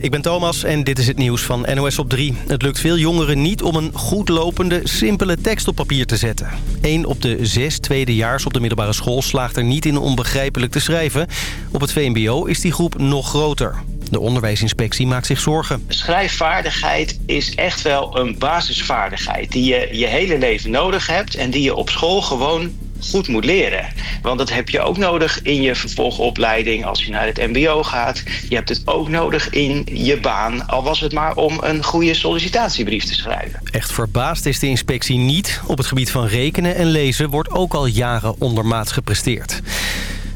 ik ben Thomas en dit is het nieuws van NOS op 3. Het lukt veel jongeren niet om een goed lopende, simpele tekst op papier te zetten. Eén op de zes tweedejaars op de middelbare school slaagt er niet in onbegrijpelijk te schrijven. Op het VMBO is die groep nog groter. De onderwijsinspectie maakt zich zorgen. Schrijfvaardigheid is echt wel een basisvaardigheid... die je je hele leven nodig hebt en die je op school gewoon goed moet leren. Want dat heb je ook nodig in je vervolgopleiding als je naar het mbo gaat. Je hebt het ook nodig in je baan, al was het maar om een goede sollicitatiebrief te schrijven. Echt verbaasd is de inspectie niet. Op het gebied van rekenen en lezen wordt ook al jaren ondermaats gepresteerd.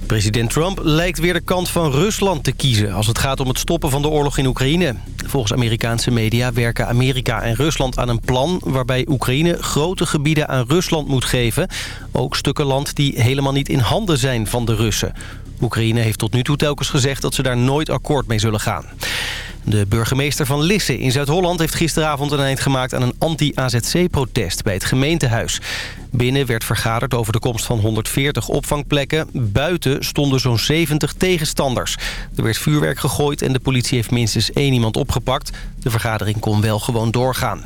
President Trump lijkt weer de kant van Rusland te kiezen... als het gaat om het stoppen van de oorlog in Oekraïne. Volgens Amerikaanse media werken Amerika en Rusland aan een plan... waarbij Oekraïne grote gebieden aan Rusland moet geven. Ook stukken land die helemaal niet in handen zijn van de Russen. Oekraïne heeft tot nu toe telkens gezegd dat ze daar nooit akkoord mee zullen gaan. De burgemeester van Lisse in Zuid-Holland heeft gisteravond een eind gemaakt aan een anti-AZC-protest bij het gemeentehuis. Binnen werd vergaderd over de komst van 140 opvangplekken. Buiten stonden zo'n 70 tegenstanders. Er werd vuurwerk gegooid en de politie heeft minstens één iemand opgepakt. De vergadering kon wel gewoon doorgaan.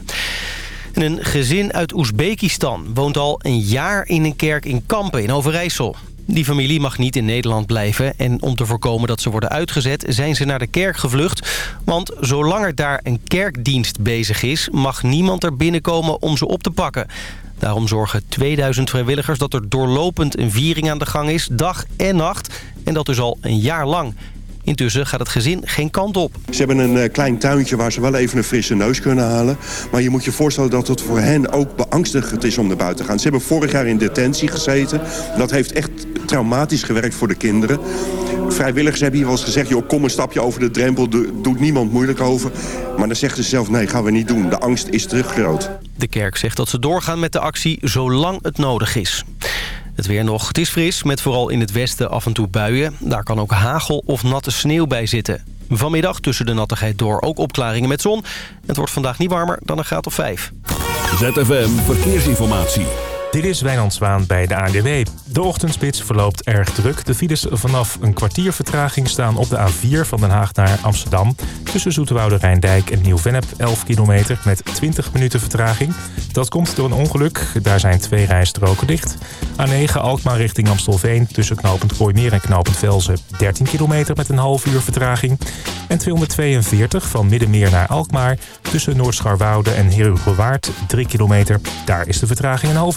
een gezin uit Oezbekistan woont al een jaar in een kerk in Kampen in Overijssel. Die familie mag niet in Nederland blijven en om te voorkomen dat ze worden uitgezet zijn ze naar de kerk gevlucht. Want zolang er daar een kerkdienst bezig is mag niemand er binnenkomen om ze op te pakken. Daarom zorgen 2000 vrijwilligers dat er doorlopend een viering aan de gang is, dag en nacht. En dat dus al een jaar lang. Intussen gaat het gezin geen kant op. Ze hebben een uh, klein tuintje waar ze wel even een frisse neus kunnen halen. Maar je moet je voorstellen dat het voor hen ook beangstigend is om naar buiten te gaan. Ze hebben vorig jaar in detentie gezeten. Dat heeft echt traumatisch gewerkt voor de kinderen. Vrijwilligers hebben hier wel eens gezegd... joh, kom een stapje over de drempel, doet niemand moeilijk over. Maar dan zeggen ze zelf, nee, gaan we niet doen. De angst is terug groot. De kerk zegt dat ze doorgaan met de actie zolang het nodig is. Het weer nog. Het is fris, met vooral in het westen af en toe buien. Daar kan ook hagel of natte sneeuw bij zitten. Vanmiddag tussen de nattigheid door ook opklaringen met zon. Het wordt vandaag niet warmer dan een graad of 5. ZFM Verkeersinformatie. Dit is Wijnand Zwaan bij de ANWB. De ochtendspits verloopt erg druk. De files vanaf een kwartier vertraging staan op de A4 van Den Haag naar Amsterdam. Tussen Zoetewoude Rijndijk en Nieuw-Vennep 11 kilometer met 20 minuten vertraging. Dat komt door een ongeluk. Daar zijn twee rijstroken dicht. A9 Alkmaar richting Amstelveen tussen knooppunt Kooimeer en knooppunt Velzen 13 kilometer met een half uur vertraging. En 242 van Middenmeer naar Alkmaar tussen Noordscharwoude en Herugewaard 3 kilometer. Daar is de vertraging een half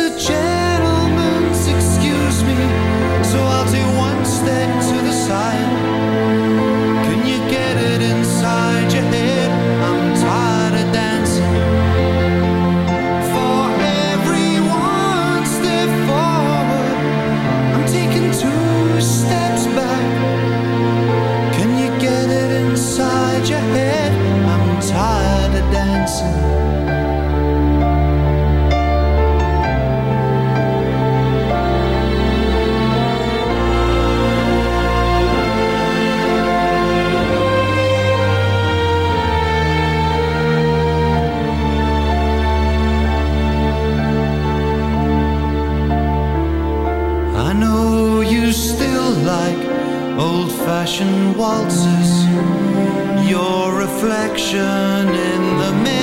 silence Russian waltzes Your reflection in the mirror.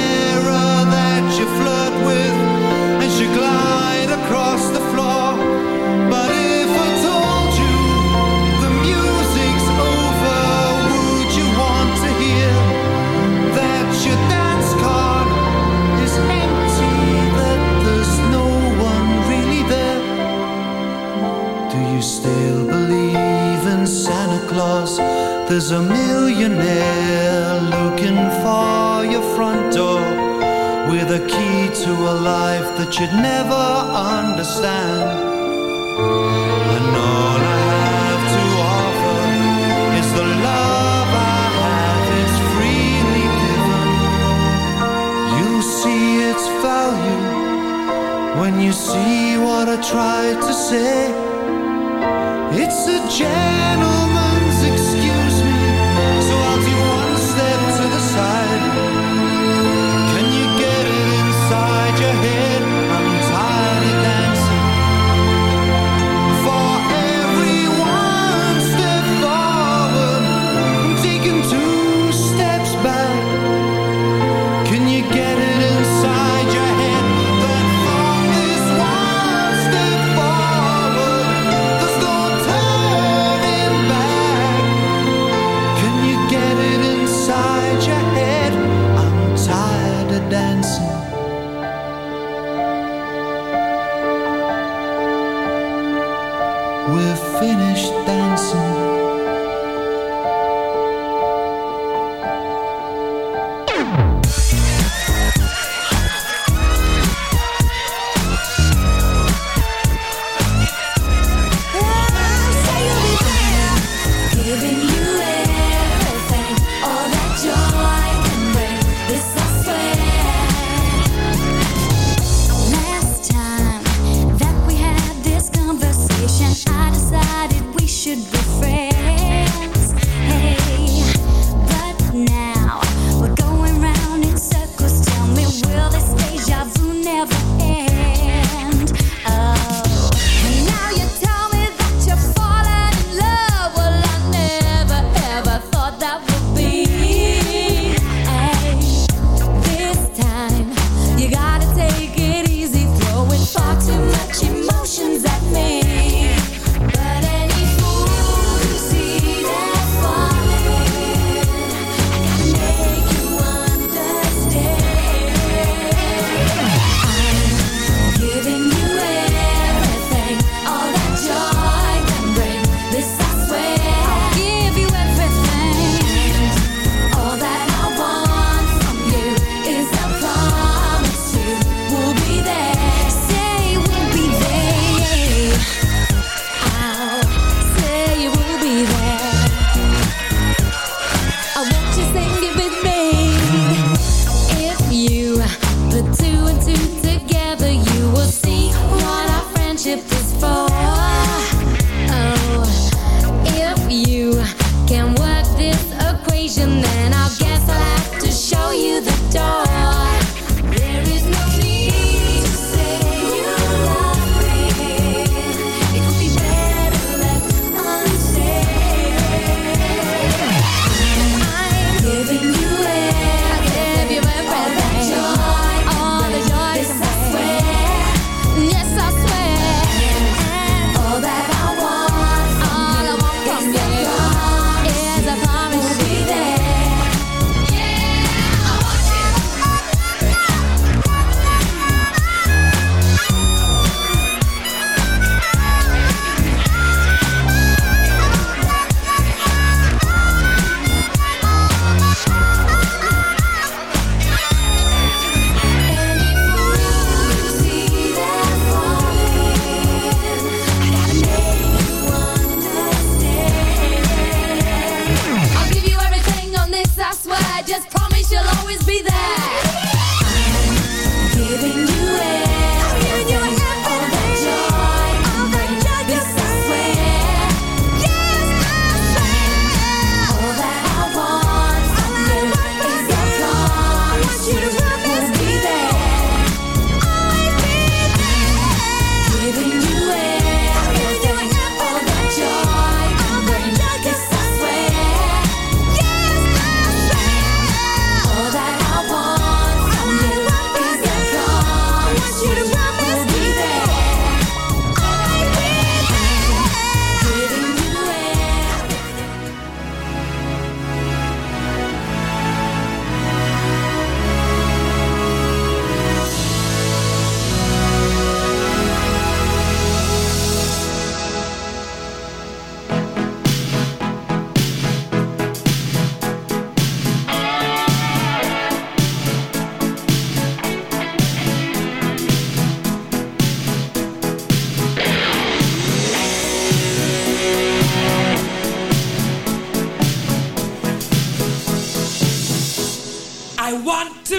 want to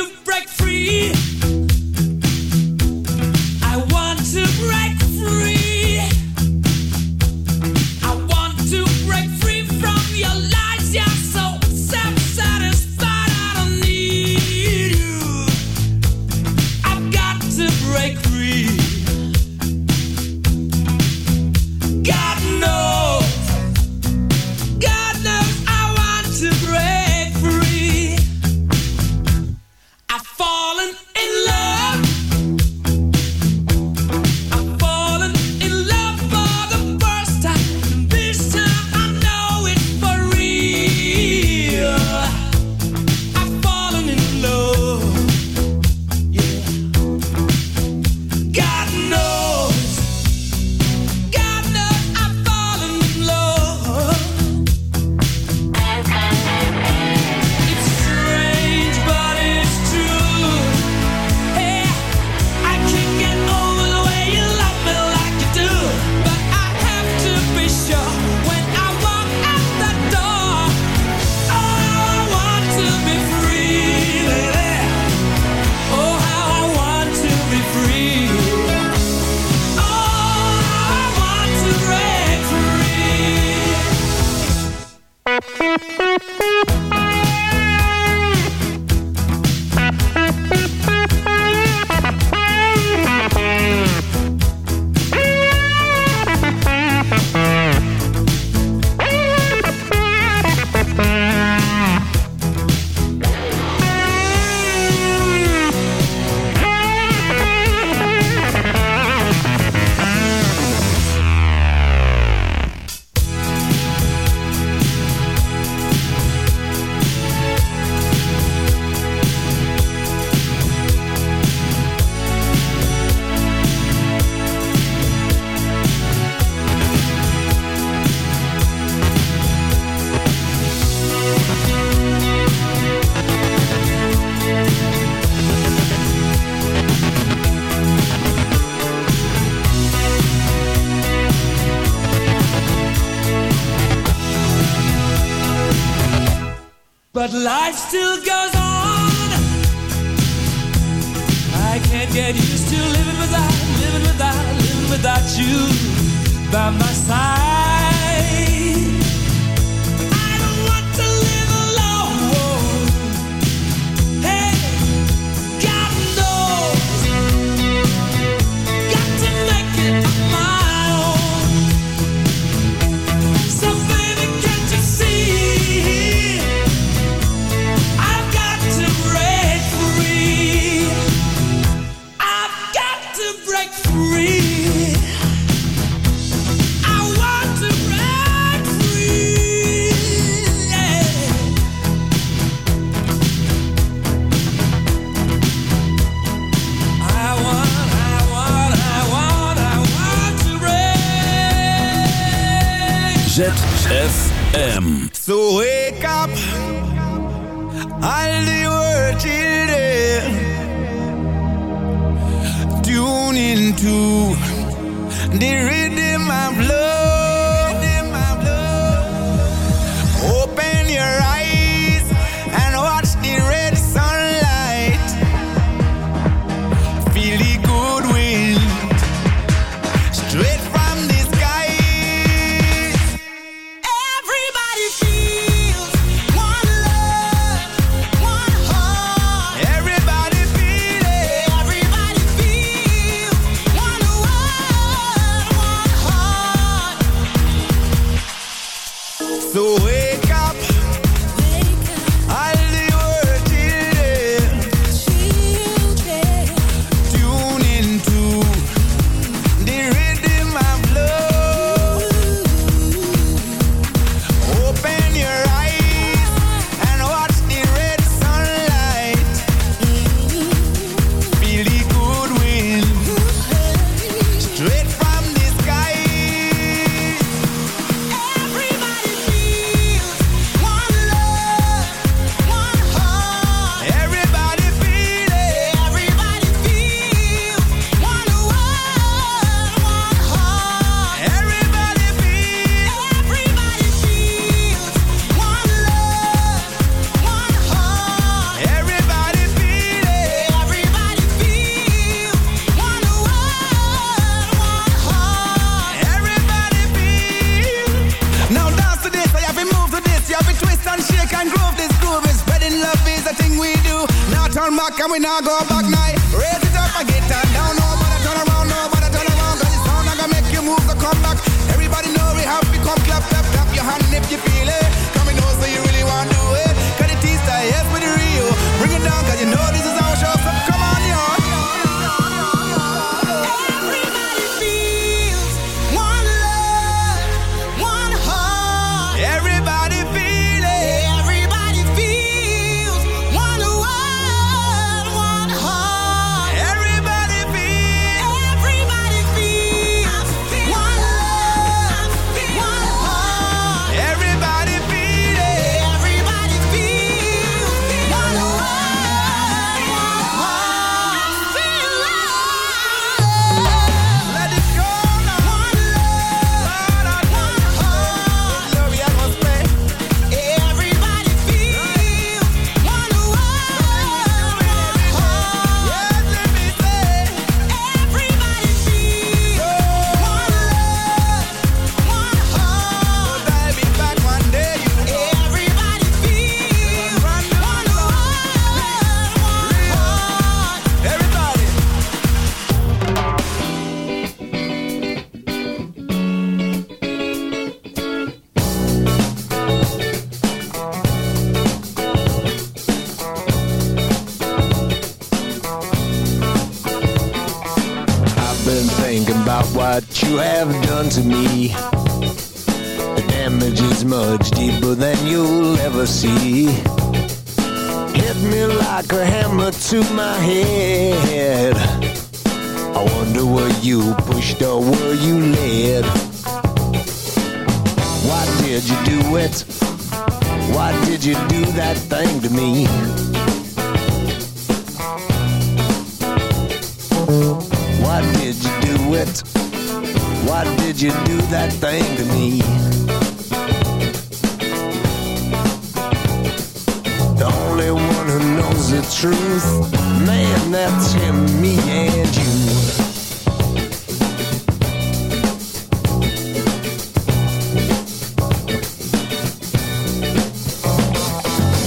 truth. Man, that's him, me, and you.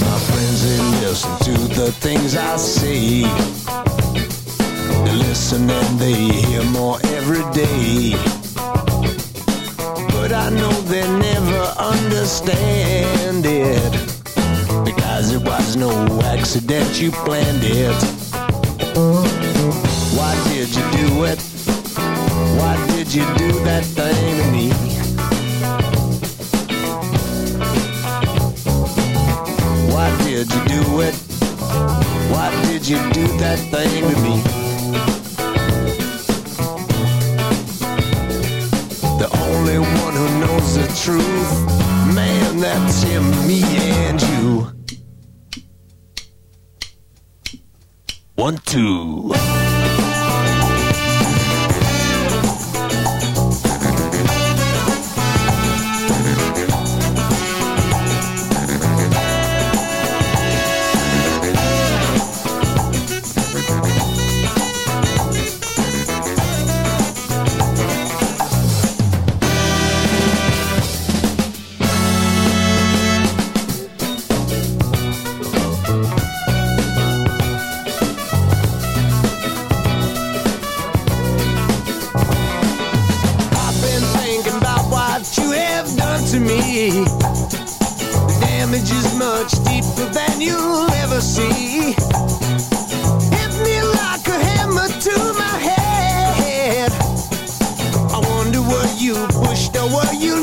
My friends, they listen to the things I say. you planned it. know what you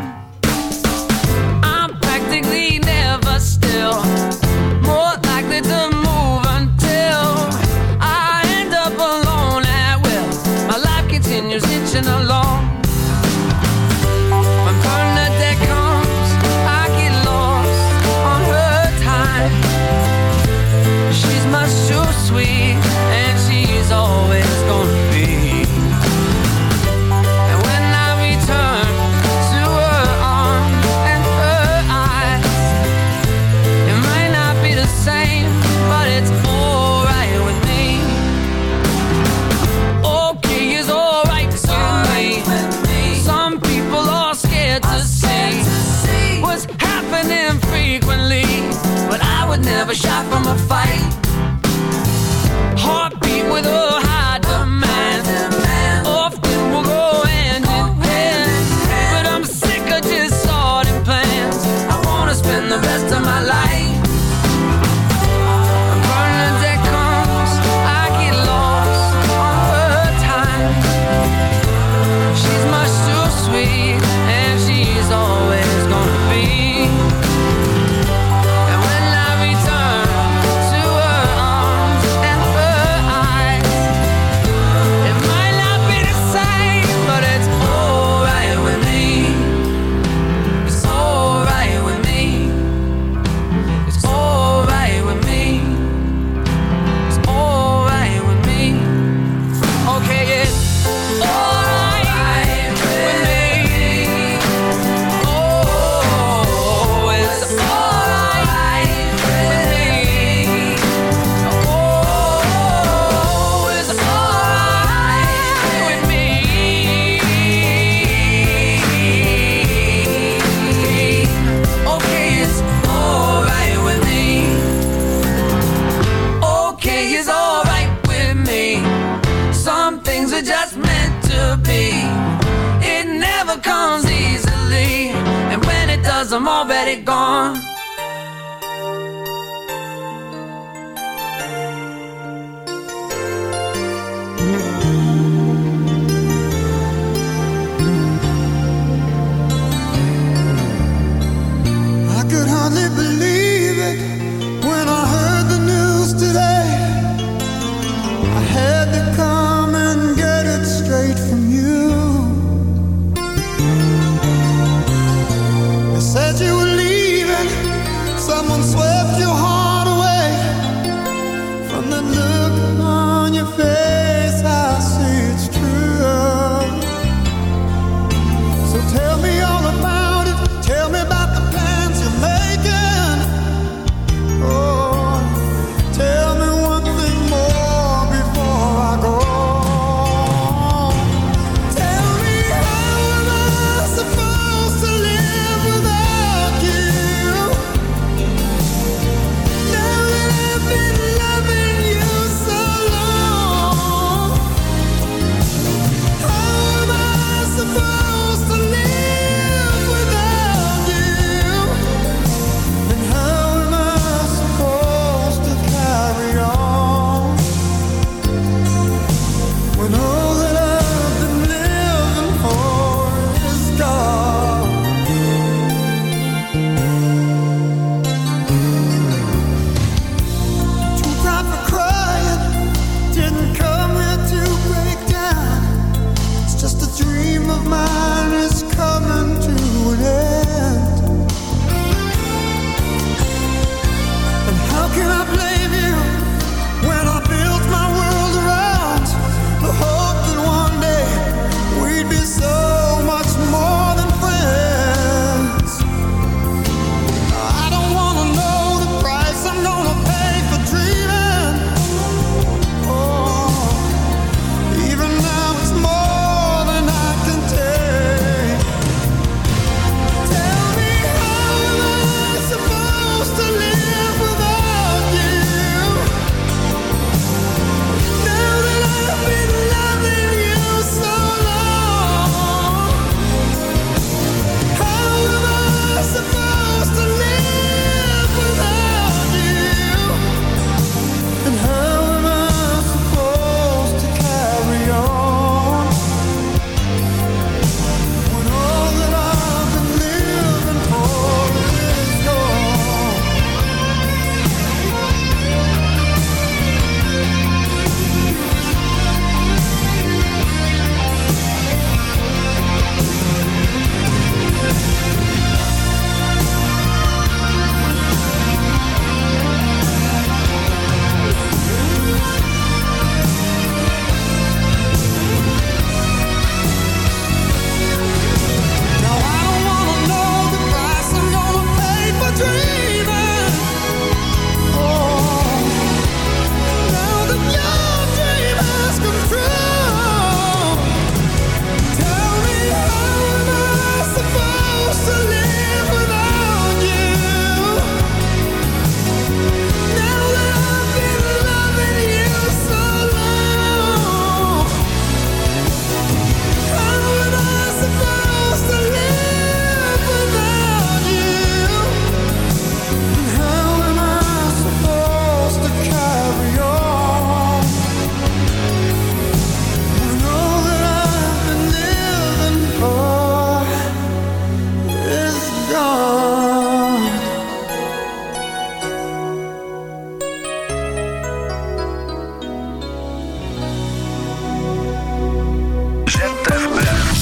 a shot from a fight.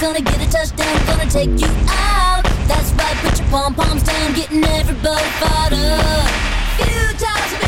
Gonna get a touchdown, gonna take you out. That's right, put your pom poms down, getting everybody fired up. Few times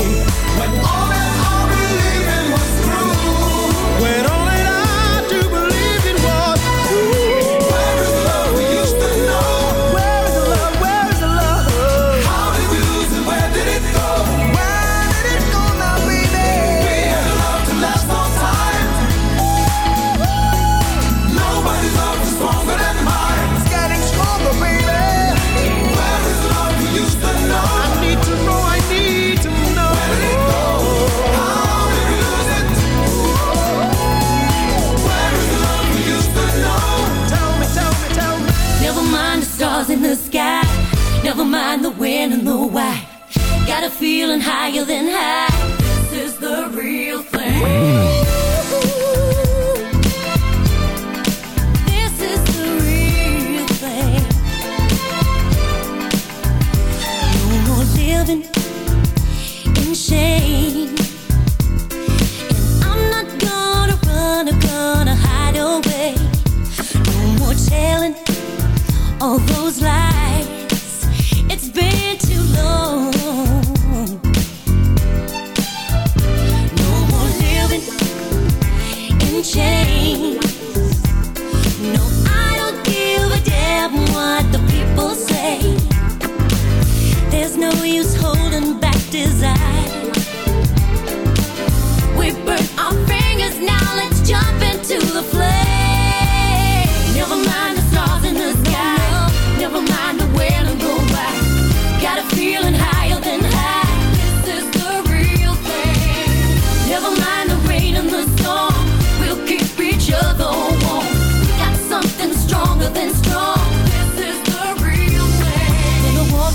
understanding the why. Got a feeling higher than high.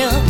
up